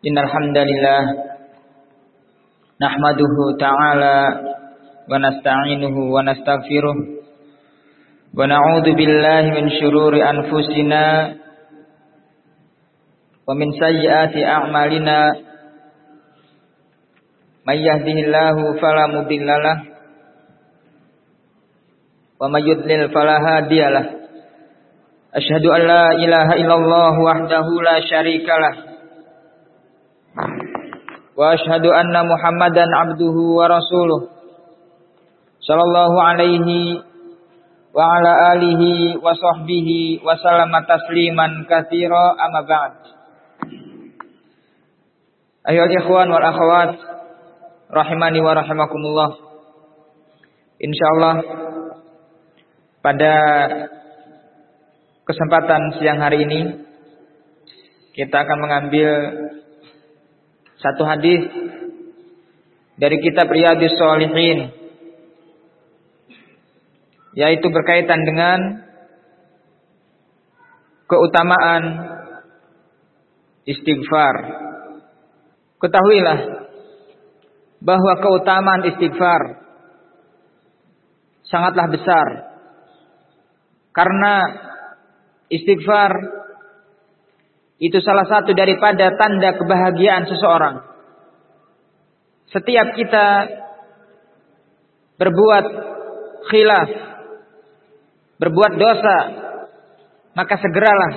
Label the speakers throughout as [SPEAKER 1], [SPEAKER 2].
[SPEAKER 1] Innal hamdalillah nahmaduhu ta'ala wa nasta'inuhu wa min syururi anfusina wa min sayyiati a'malina. May yahdihillahu fala mudhillalah wa may yudlil fala hadiyalah asyhadu ilaha illallah wahdahu la syarikalah وأشهد أن محمدا عبده ورسوله صلى الله عليه وعلى آله وصحبه وسلم تسليما كثيرا أما بعد أيها الإخوان والأخوات rahimani wa rahimakumullah. Insyaallah pada kesempatan siang hari ini kita akan mengambil satu hadis dari kitab Riyadhus Shalihin yaitu berkaitan dengan keutamaan istighfar. Ketahuilah bahwa keutamaan istighfar sangatlah besar. Karena istighfar itu salah satu daripada tanda kebahagiaan seseorang. Setiap kita berbuat khilaf, berbuat dosa, maka segeralah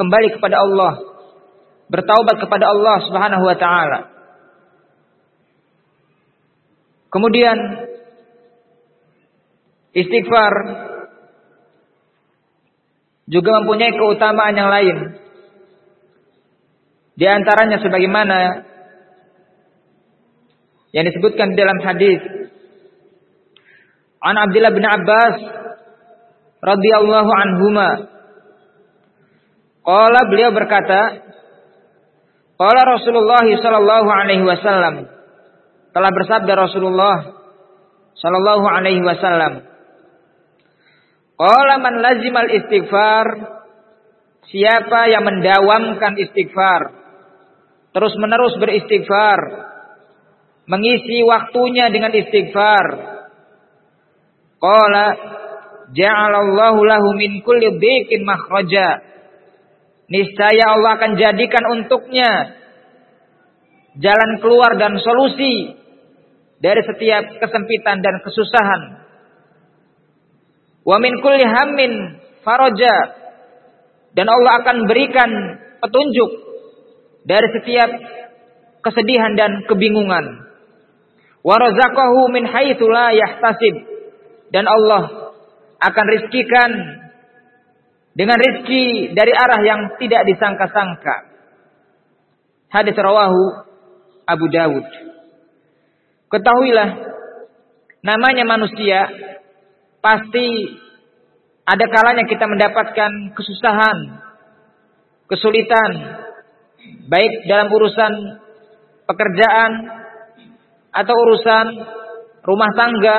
[SPEAKER 1] kembali kepada Allah, bertaubat kepada Allah Subhanahu wa taala. Kemudian istighfar juga mempunyai keutamaan yang lain. Di antaranya sebagaimana yang disebutkan di dalam hadis. An Abdullah bin Abbas radhiyallahu anhuma. Qala beliau berkata Qala Rasulullah sallallahu alaihi wasallam. Telah bersabda Rasulullah sallallahu alaihi wasallam. Qala man lazimal istighfar? Siapa yang mendawamkan istighfar terus menerus beristighfar. Mengisi waktunya dengan istighfar. Qala ja'alallahu lahu min kulli dhiqin makhraja. Niscaya Allah akan jadikan untuknya jalan keluar dan solusi dari setiap kesempitan dan kesusahan. Wa min kulli hammin faraja. Dan Allah akan berikan petunjuk dari setiap kesedihan dan kebingungan. Wa razaqahu min haitsu yahtasib dan Allah akan rizkikan dengan rizki dari arah yang tidak disangka-sangka. Hadis rawahu Abu Dawud. Ketahuilah, namanya manusia pasti ada kalanya kita mendapatkan kesusahan, kesulitan, baik dalam urusan pekerjaan atau urusan rumah tangga,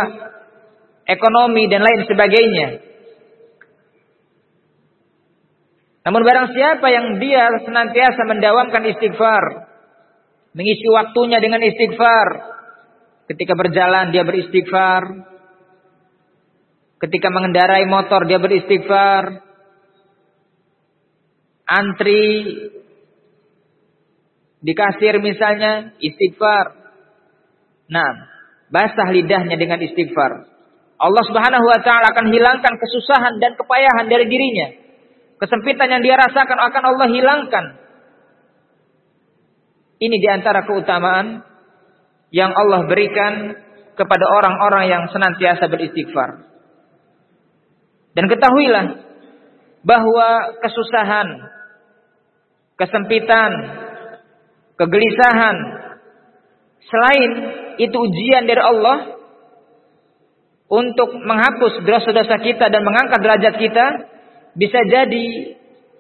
[SPEAKER 1] ekonomi dan lain sebagainya. Namun barang siapa yang dia senantiasa mendawamkan istighfar, mengisi waktunya dengan istighfar, Ketika berjalan dia beristighfar. Ketika mengendarai motor dia beristighfar. Antri di kasir misalnya istighfar. Nah, basah lidahnya dengan istighfar. Allah Subhanahu wa taala akan hilangkan kesusahan dan kepayahan dari dirinya. Kesempitan yang dia rasakan akan Allah hilangkan. Ini di antara keutamaan yang Allah berikan kepada orang-orang yang senantiasa beristighfar. Dan ketahuilah bahwa kesusahan, kesempitan, kegelisahan selain itu ujian dari Allah untuk menghapus dosa-dosa kita dan mengangkat derajat kita, bisa jadi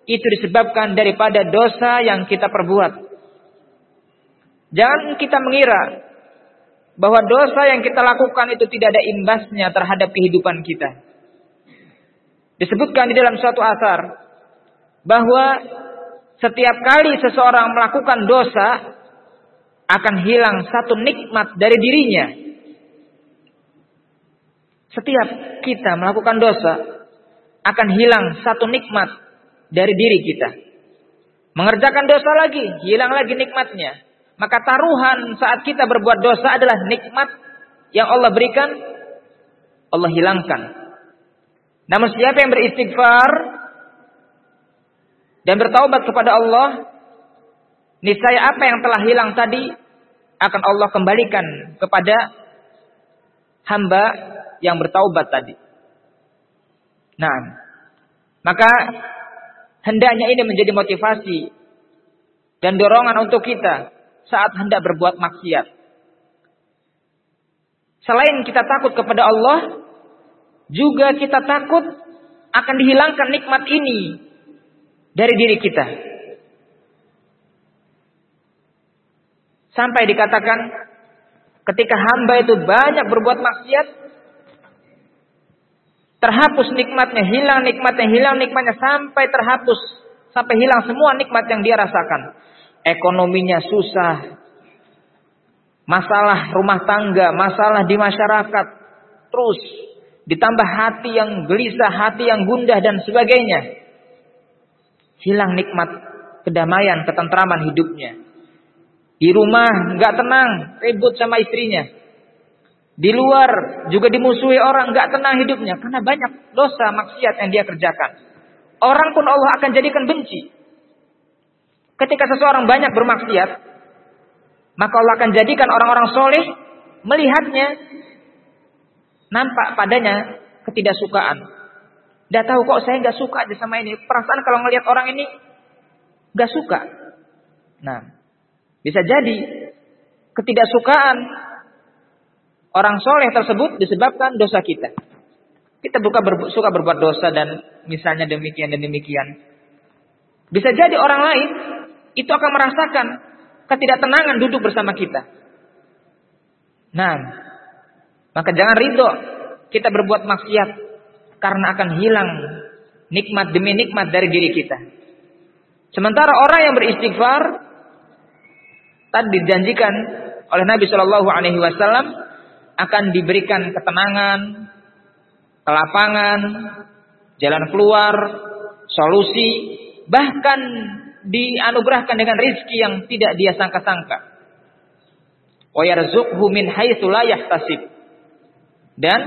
[SPEAKER 1] itu disebabkan daripada dosa yang kita perbuat. Jangan kita mengira bahwa dosa yang kita lakukan itu tidak ada imbasnya terhadap kehidupan kita. Disebutkan di dalam suatu asar bahwa setiap kali seseorang melakukan dosa akan hilang satu nikmat dari dirinya. Setiap kita melakukan dosa akan hilang satu nikmat dari diri kita. Mengerjakan dosa lagi, hilang lagi nikmatnya. Maka taruhan saat kita berbuat dosa adalah nikmat yang Allah berikan, Allah hilangkan. Namun siapa yang beristighfar dan bertaubat kepada Allah, niscaya apa yang telah hilang tadi akan Allah kembalikan kepada hamba yang bertaubat tadi. Nah, maka hendaknya ini menjadi motivasi dan dorongan untuk kita saat hendak berbuat maksiat. Selain kita takut kepada Allah, juga kita takut akan dihilangkan nikmat ini dari diri kita. Sampai dikatakan ketika hamba itu banyak berbuat maksiat, terhapus nikmatnya, hilang nikmatnya, hilang nikmatnya sampai terhapus, sampai hilang semua nikmat yang dia rasakan. Ekonominya susah, masalah rumah tangga, masalah di masyarakat, terus ditambah hati yang gelisah, hati yang gundah dan sebagainya hilang nikmat kedamaian, ketentraman hidupnya. Di rumah nggak tenang, ribut sama istrinya. Di luar juga dimusuhi orang, nggak tenang hidupnya karena banyak dosa maksiat yang dia kerjakan. Orang pun Allah akan jadikan benci. Ketika seseorang banyak bermaksiat, maka Allah akan jadikan orang-orang soleh melihatnya nampak padanya ketidaksukaan. Tidak tahu kok saya nggak suka aja sama ini. Perasaan kalau ngelihat orang ini nggak suka. Nah, bisa jadi ketidaksukaan orang soleh tersebut disebabkan dosa kita. Kita buka ber, suka berbuat dosa dan misalnya demikian dan demikian. Bisa jadi orang lain itu akan merasakan ketidaktenangan duduk bersama kita. Nah, maka jangan ridho kita berbuat maksiat karena akan hilang nikmat demi nikmat dari diri kita. Sementara orang yang beristighfar tadi dijanjikan oleh Nabi Shallallahu Alaihi Wasallam akan diberikan ketenangan, kelapangan, jalan keluar, solusi, bahkan dianugerahkan dengan rizki yang tidak dia sangka-sangka. Wa yarzuqhu min haitsu la. Dan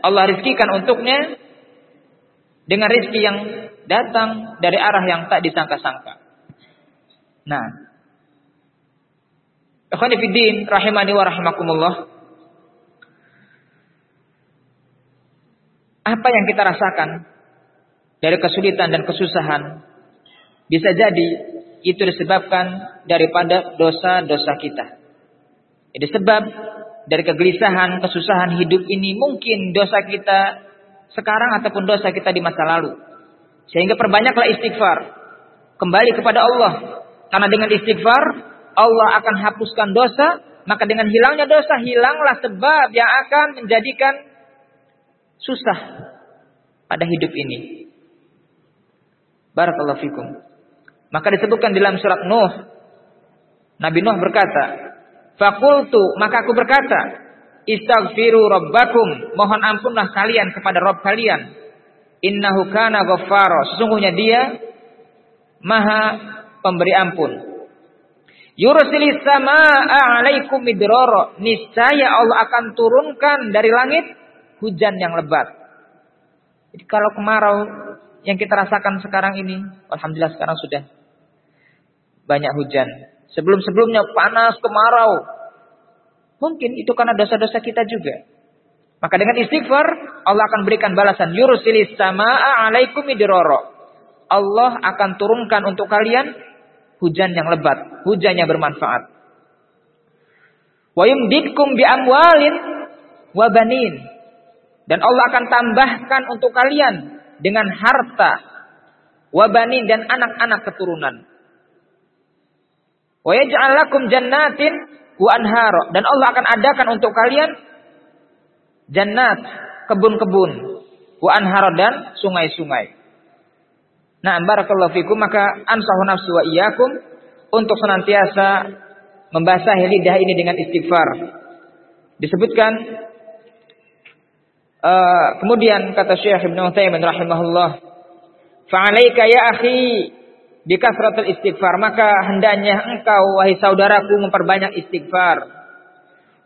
[SPEAKER 1] Allah rizkikan untuknya dengan rezeki yang datang dari arah yang tak disangka-sangka. Nah, Ikhwanifiddin rahimani wa rahimakumullah. Apa yang kita rasakan dari kesulitan dan kesusahan bisa jadi itu disebabkan daripada dosa-dosa kita. Jadi sebab dari kegelisahan, kesusahan hidup ini mungkin dosa kita sekarang ataupun dosa kita di masa lalu. Sehingga perbanyaklah istighfar. Kembali kepada Allah. Karena dengan istighfar, Allah akan hapuskan dosa. Maka dengan hilangnya dosa, hilanglah sebab yang akan menjadikan susah pada hidup ini. Barakallahu fikum. Maka disebutkan dalam surat Nuh. Nabi Nuh berkata, Fakultu, maka aku berkata, Istaghfiru rabbakum. Mohon ampunlah kalian kepada Rabb kalian. Innahu kana ghaffara. Sesungguhnya dia maha pemberi ampun. Yursilis samaa'a 'alaikum midrara. Niscaya Allah akan turunkan dari langit hujan yang lebat. Jadi kalau kemarau yang kita rasakan sekarang ini, alhamdulillah sekarang sudah banyak hujan. Sebelum-sebelumnya panas kemarau, Mungkin itu karena dosa-dosa kita juga. Maka dengan istighfar Allah akan berikan balasan yursilis samaa alaikum idrara. Allah akan turunkan untuk kalian hujan yang lebat, hujan yang bermanfaat. Wa yumditkum bi amwalin wa. Dan Allah akan tambahkan untuk kalian dengan harta wa banin dan anak-anak keturunan. Wa jannatin wa dan Allah akan adakan untuk kalian jannat, kebun-kebun, wa anharo dan sungai-sungai. Nah, barakallahu fikum maka ansahu nafsu wa iyyakum untuk senantiasa membasahi lidah ini dengan istighfar. Disebutkan uh, kemudian kata Syekh Ibnu Utsaimin rahimahullah, "Fa'alaika ya akhi bikasratul istighfar, maka hendaknya engkau wahai saudaraku memperbanyak istighfar.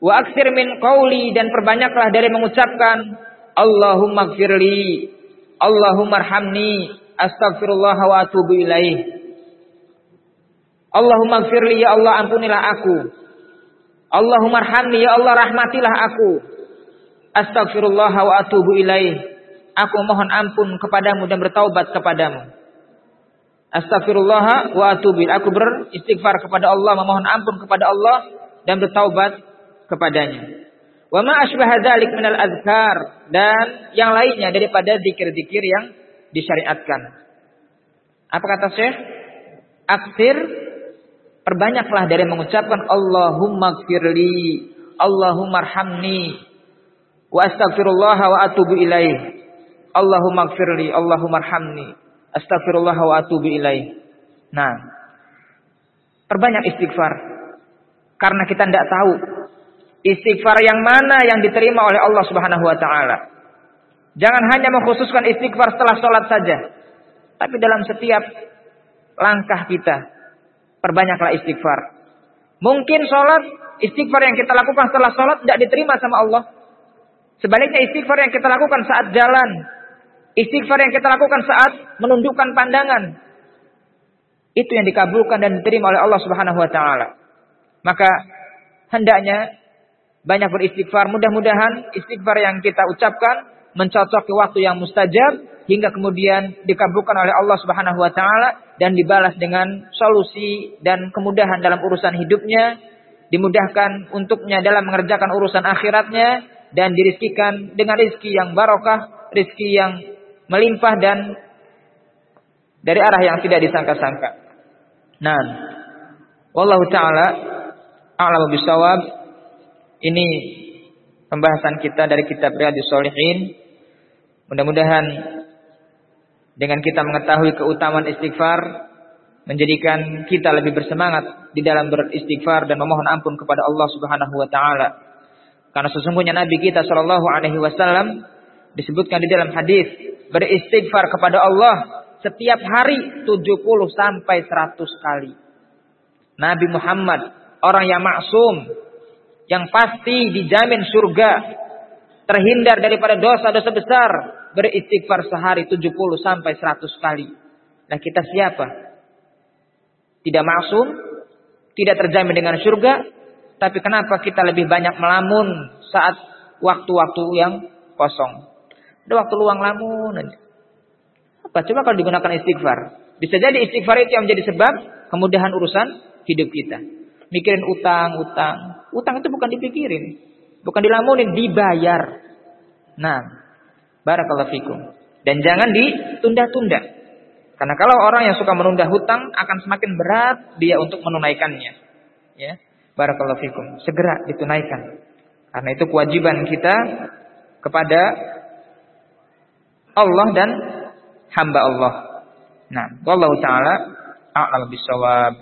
[SPEAKER 1] Wa aksir min qauli dan perbanyaklah dari mengucapkan Allahumma gfirli, Allahumma arhamni, Astaghfirullah wa atubu ilaih. Allahumma gfirli ya Allah ampunilah aku. Allahumma arhamni ya Allah rahmatilah aku. Astaghfirullah wa atubu ilaih. Aku mohon ampun kepadamu dan bertaubat kepadamu. Astaghfirullah wa atubu Aku beristighfar kepada Allah, memohon ampun kepada Allah dan bertaubat kepadanya. Wa ma asbaha dzalik minal azkar dan yang lainnya daripada zikir-zikir yang disyariatkan. Apa kata Syekh? Aksir perbanyaklah dari mengucapkan Allahumma gfirli, Allahumma arhamni, wa astaghfirullah wa atubu ilaih. Allahumma gfirli, Allahumma arhamni, astaghfirullah wa atubu ilaih. Nah, perbanyak istighfar. Karena kita tidak tahu istighfar yang mana yang diterima oleh Allah Subhanahu wa taala. Jangan hanya mengkhususkan istighfar setelah sholat saja. Tapi dalam setiap langkah kita. Perbanyaklah istighfar. Mungkin sholat, istighfar yang kita lakukan setelah sholat tidak diterima sama Allah. Sebaliknya istighfar yang kita lakukan saat jalan. Istighfar yang kita lakukan saat menundukkan pandangan. Itu yang dikabulkan dan diterima oleh Allah Subhanahu wa taala. Maka hendaknya banyak beristighfar. Mudah-mudahan istighfar yang kita ucapkan mencocoki waktu yang mustajab hingga kemudian dikabulkan oleh Allah Subhanahu wa taala dan dibalas dengan solusi dan kemudahan dalam urusan hidupnya, dimudahkan untuknya dalam mengerjakan urusan akhiratnya dan dirizkikan dengan rizki yang barokah, rizki yang melimpah dan dari arah yang tidak disangka-sangka. Nah, wallahu taala a'lamu bisawab. Ini pembahasan kita dari kitab Riyadhus Shalihin Mudah-mudahan dengan kita mengetahui keutamaan istighfar menjadikan kita lebih bersemangat di dalam beristighfar dan memohon ampun kepada Allah Subhanahu wa taala. Karena sesungguhnya Nabi kita Shallallahu alaihi wasallam disebutkan di dalam hadis beristighfar kepada Allah setiap hari 70 sampai 100 kali. Nabi Muhammad orang yang maksum yang pasti dijamin surga terhindar daripada dosa-dosa besar, beristighfar sehari 70 sampai 100 kali. Nah, kita siapa? Tidak maksum, tidak terjamin dengan surga, tapi kenapa kita lebih banyak melamun saat waktu-waktu yang kosong? Ada waktu luang lamun. Apa? Coba kalau digunakan istighfar. Bisa jadi istighfar itu yang menjadi sebab kemudahan urusan hidup kita. Mikirin utang, utang. Utang itu bukan dipikirin. Bukan dilamunin, dibayar. Nah, barakallahu fikum. Dan jangan ditunda-tunda. Karena kalau orang yang suka menunda hutang akan semakin berat dia untuk menunaikannya. Ya, barakallahu fikum. Segera ditunaikan. Karena itu kewajiban kita kepada Allah dan hamba Allah. Nah, wallahu taala a'lam bisawab.